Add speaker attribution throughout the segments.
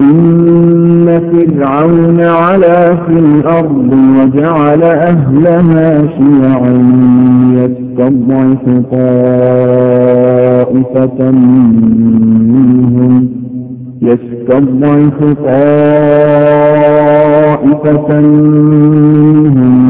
Speaker 1: إن فرعون علا في الأرض وجعل أهلها شيعا يستضعف طائفة منهم يستضعف طائفة منهم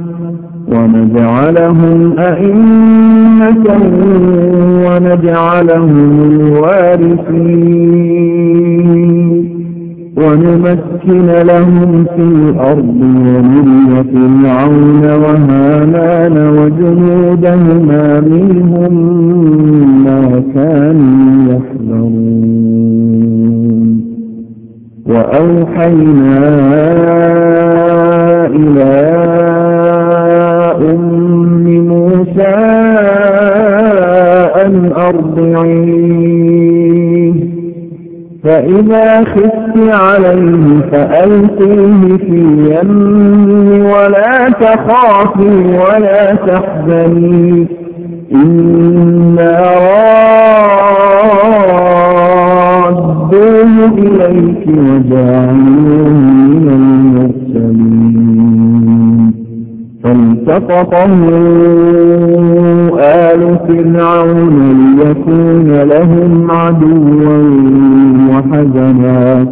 Speaker 1: ونجعلهم أئمة ونجعلهم الوارثين. ونمكن لهم في الأرض ونري فرعون وهامان وجنودهما منهم ما كانوا يحذرون. وأوحينا إلى أن أرضعيه. فإذا خفت عليه فألقيه في اليم ولا تخافي ولا تحزني. إنا رادوه إليك وجعلوه من المرسلين. فالتقطه آل فرعون ليكون لهم عدوا وحزنا.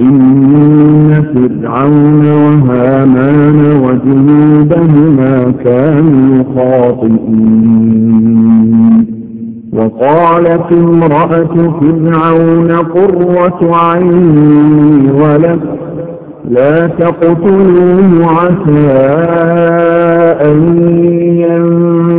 Speaker 1: إن فرعون وهامان وجنودهما كانوا خاطئين. وقالت امرأة فرعون قرة عيني ولك لا تقتلوه عسى أن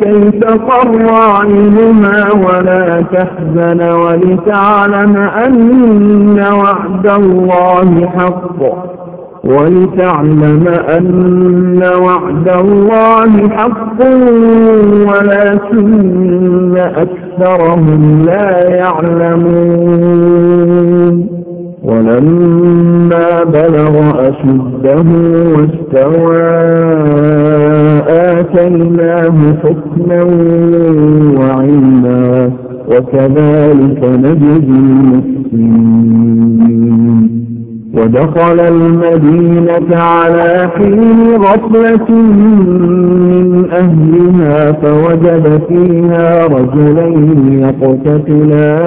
Speaker 1: كي تقر عينها ولا تحزن ولتعلم أن وعد الله حق. ولتعلم أن وعد الله حق ولكن أكثرهم لا يعلمون. ولما بلغ أشده واستوى آتيناه حكما وعلما وكذلك نجزي المحسنين. ودخل المدينة على حين غفلة من أهلها فوجد فيها رجلين يقتتلان.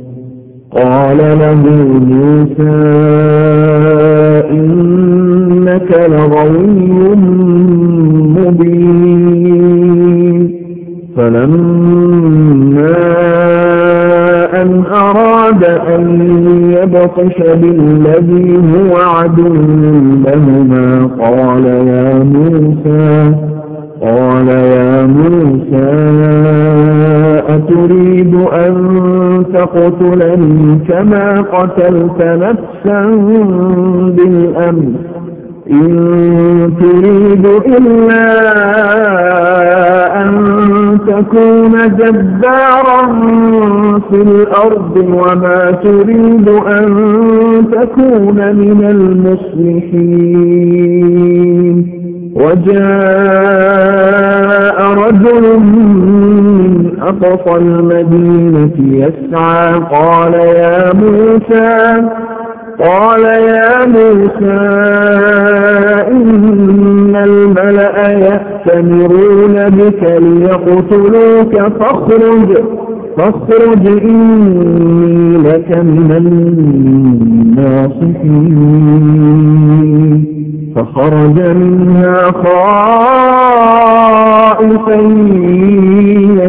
Speaker 1: قال له موسى إنك لغوي مبين. فلما أن أراد أن يبطش بالذي هو عدو لهما قال يا موسى قال يا موسى أتريد أن تقتلني كما قتلت نفسا بالأمر إن تريد إلا أن تكون جبارا في الأرض وما تريد أن تكون من المصلحين. وجاء رجل أقصى المدينة يسعى. قال يا موسى قال يا موسى إن الملأ يأتمرون بك ليقتلوك فاخرج فاخرج إني لك من الناصحين. فخرج منها خائفا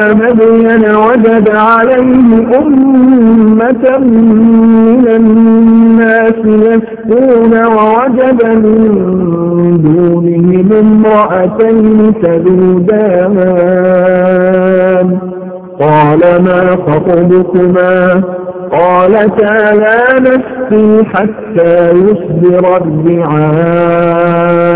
Speaker 1: مدين وجد عليه أمة من الناس يسكون ووجد من دونهم امرأتين تذودان. قال ما خطبكما؟ قالتا لا نسقي حتى يصدر الرعاء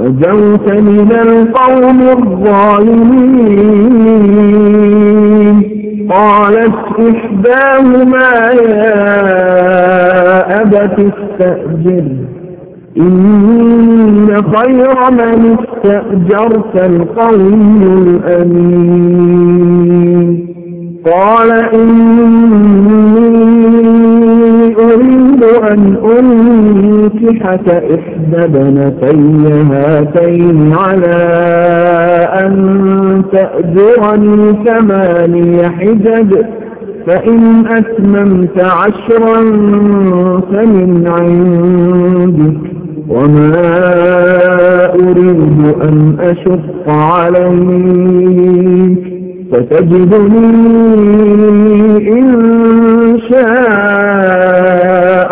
Speaker 1: نجوت من القوم الظالمين. قالت إحداهما يا أبت استأجر. إن خير من استأجرت القوي الأمين. قال إني أن أنكحك إحدى بنتي هاتين على أن تأجرني ثماني حجج فإن أتممت عشرا فمن عندك وما أريد أن أشق عليك. فتجدني إن شاء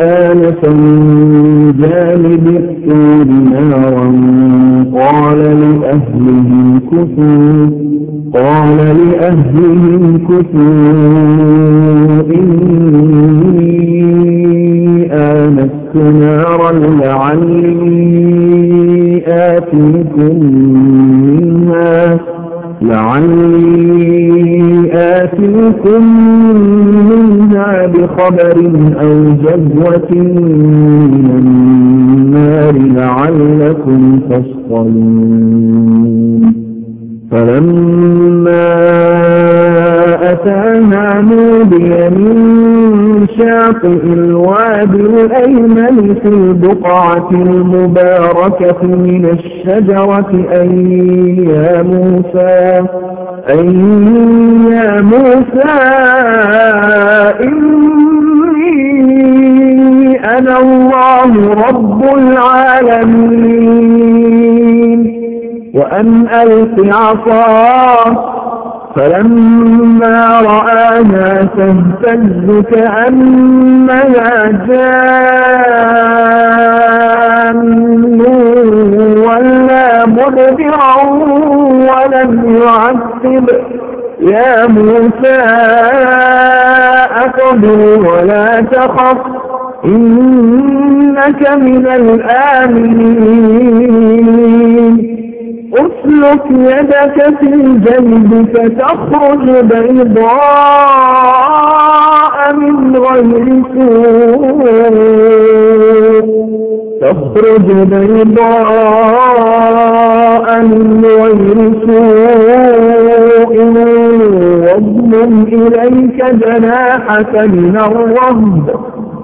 Speaker 1: آنس من جانب الطور نارا. قال لأهله كفوا قال لأهلهم كفوا إني آنست نارا لعلي آتيكم منها. لعلي آتيكم بخبر أو جذوة من النار لعلكم تصطلون فلما أتاها نودي من شاطئ الوادي الأيمن في البقعة المباركة من الشجرة أي يا موسى أي يا موسى إني أنا الله رب العالمين. وأن ألق عصاك فلما رآها تهتز كأنها جان ولا مدبرا ولم يعذب يا موسى أقبل ولا تخف. إنك من الآمنين. أسلك يدك في جيبك تخرج بيضاء من غير سوء. تخرج بيضاء من غير سوء. واضمم إليك جناحك من الرهب.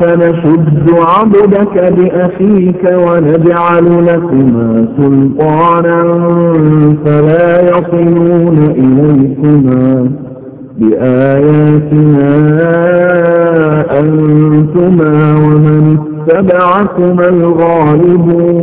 Speaker 1: فنشد عبدك بأخيك ونجعل لكما سلطانا فلا يصلون إليكما بآياتنا أنتما ومن اتبعكما الغالبون.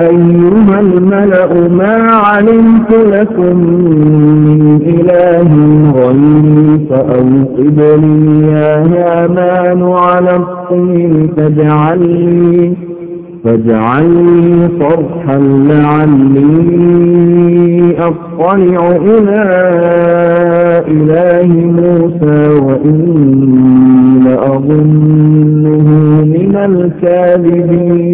Speaker 1: أيها الملأ ما علمت لكم من إله غيري فأوقد لي يا هامان على الطين فاجعل لي فاجعل لي صرحا لعلي أطلع إلى إله موسى وإني لأظنه من الكاذبين.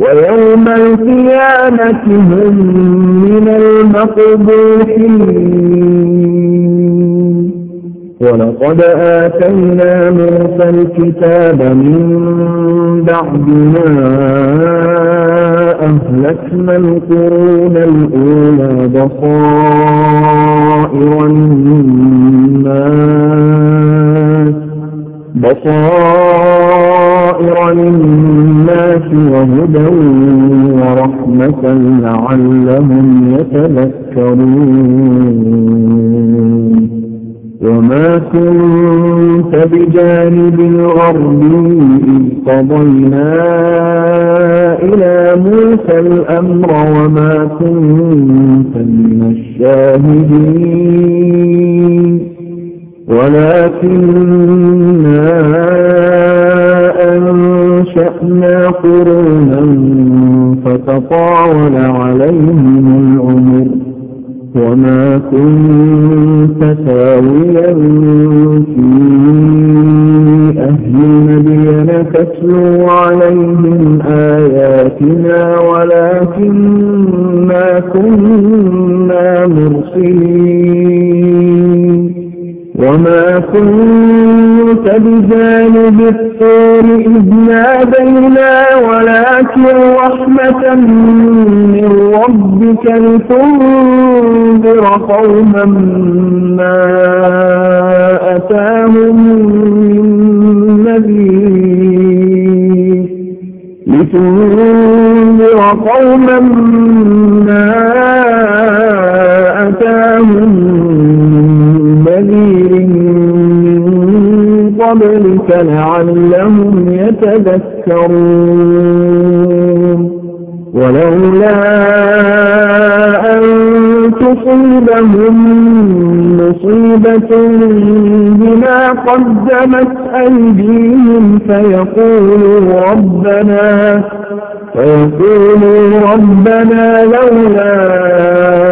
Speaker 1: ويوم القيامة هم من المقبوحين. ولقد آتينا موسى الكتاب من بعد ما أهلكنا القرون الأولى بصائر للناس بصائر للناس وهدى ورحمة لعلهم يتذكرون. وما كنت بجانب الغرب إذ قضينا إلى موسى الأمر وما كنت من الشاهدين. ولكننا أنشأنا قرونا فتطاول عليهم العمر وما كنت ساويا في أهل مدين تتلو عليهم آياتنا ولكننا كنا مرسلين. كنت بجانب الطور إذ نادينا ولكن رحمة من ربك لتنذر قوما ما أتاهم من نذير لتنذر قوما قبلك لعلهم يتذكرون. ولولا أن تصيبهم مصيبة بما قدمت أيديهم فيقولوا ربنا فيقولوا ربنا لولا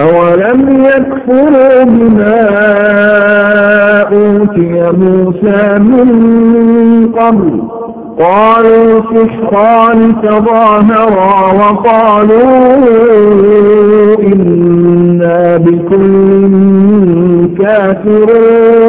Speaker 1: أولم يكفروا بما أوتي موسى من قبل؟ قالوا سحران تظاهرا وقالوا إنا بكل كافرون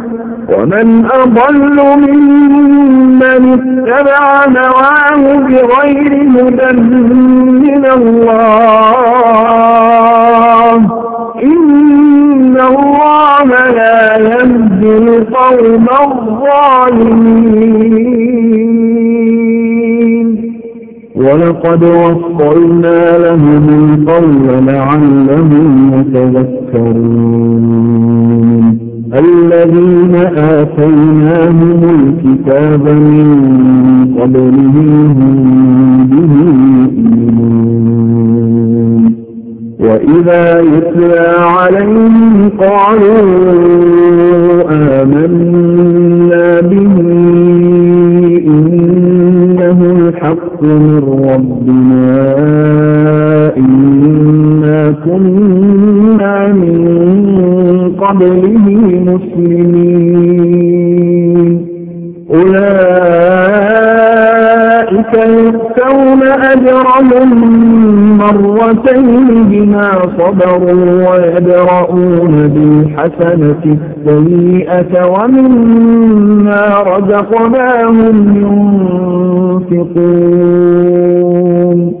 Speaker 1: ومن أضل ممن اتبع نواه بغير هدى من الله. إن الله لا يهدي القوم الظالمين. ولقد وصلنا لهم القول لعلهم يتذكرون. الذين آتيناهم الكتاب من قبله هم به يؤمنون. وإذا يتلى عليهم قالوا آمنا به إنه الحق من ربنا إنا كنا من قبله مسلمين أولئك يؤتون أجرهم مرتين بما صبروا ويدرؤون بالحسنة السيئة ومما رزقناهم ينفقون.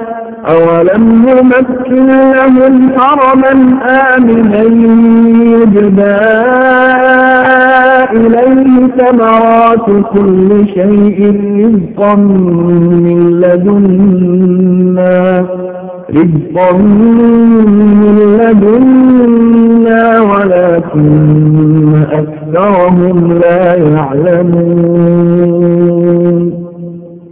Speaker 1: أولم نمكن لهم حرما آمنا يجبى إليه ثمرات كل شيء رزقا من لدنا رزقا من لدنا ولكن أكثرهم لا يعلمون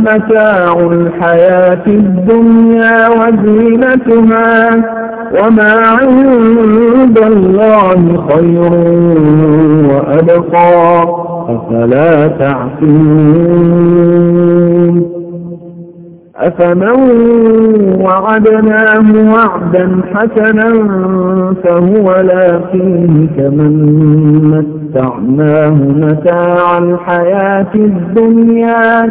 Speaker 1: فمتاع الحياة الدنيا وزينتها وما عند الله خير وأبقى. أفلا تعقلون؟ أفمن وعدناه وعدا حسنا فهو لاقيه كمن متعناه متاع الحياة الدنيا.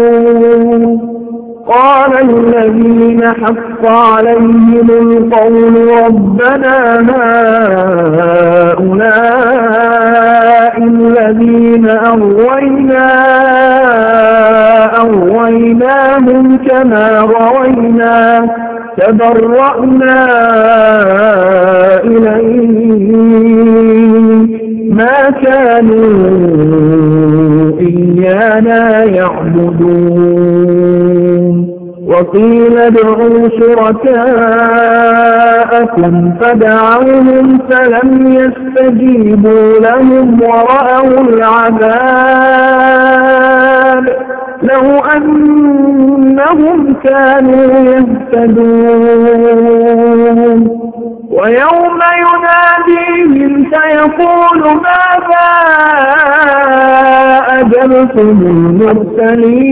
Speaker 1: الذين حق عليهم القول ربنا هؤلاء الذين أغوينا أغويناهم كما روينا تبرأنا إليه ما كانوا إيانا يعبدون. وقيل ادعوا شركاءكم فدعوهم فلم يستجيبوا لهم ورأوا العذاب لو أنهم كانوا يهتدون. ويوم يناديهم فيقول ماذا أجلتم المرسلين؟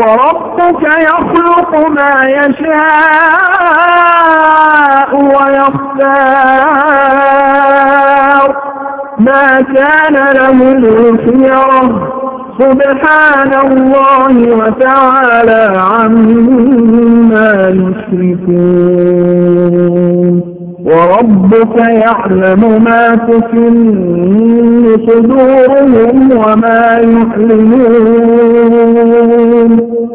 Speaker 1: وربك يخلق ما يشاء ويختار ما كان له الخيره سبحان الله وتعالى عما يشركون. وربك يعلم ما تكن صدورهم وما يحلمون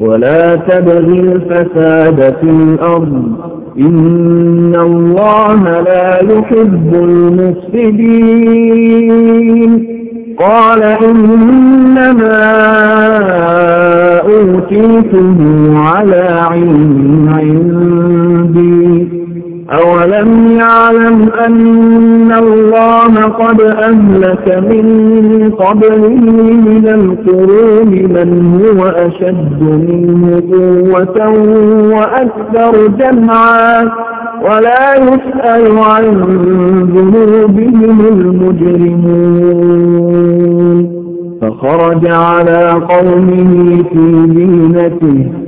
Speaker 1: ولا تبغي الفساد في الأرض. إن الله لا يحب المفسدين. قال إنما أوتيته على علم عندي. أولم يعلم أن الله قد أهلك من قبله أشد منه قوة وأكثر جمعا ولا يسأل عن ذنوبهم المجرمون. فخرج على قومه في دينته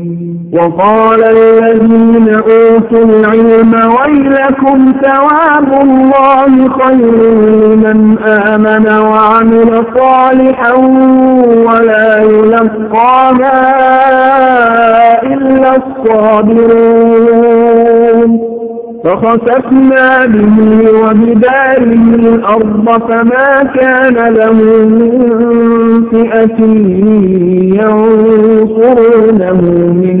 Speaker 1: وقال الذين أوتوا العلم ويلكم ثواب الله خير لمن آمن وعمل صالحا ولا يلقاها إلا الصابرون. فخسفنا به وبداره الأرض فما كان له من فئة ينصرونه من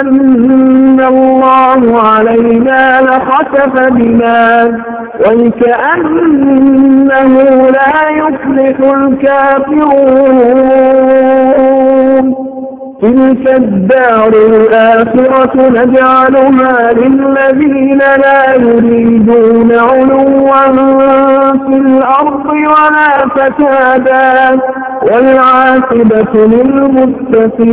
Speaker 1: أمن الله علينا لخسف بنا وكأنه لا يفلح الكافرون. تلك الدار الآخرة نجعلها للذين لا يريدون علوا في الأرض ولا فسادا والعاقبة للمتقين.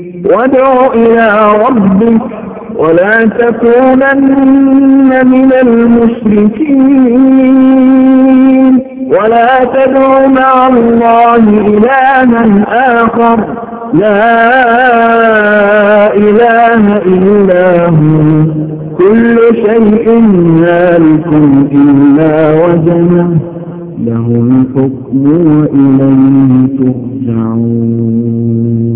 Speaker 1: وادع إلى ربك ولا تكونن من المشركين ولا تدع مع الله إلها آخر. لا إله إلا هو. كل شيء هالك إلا وجنه. له الحكم وإليه ترجعون.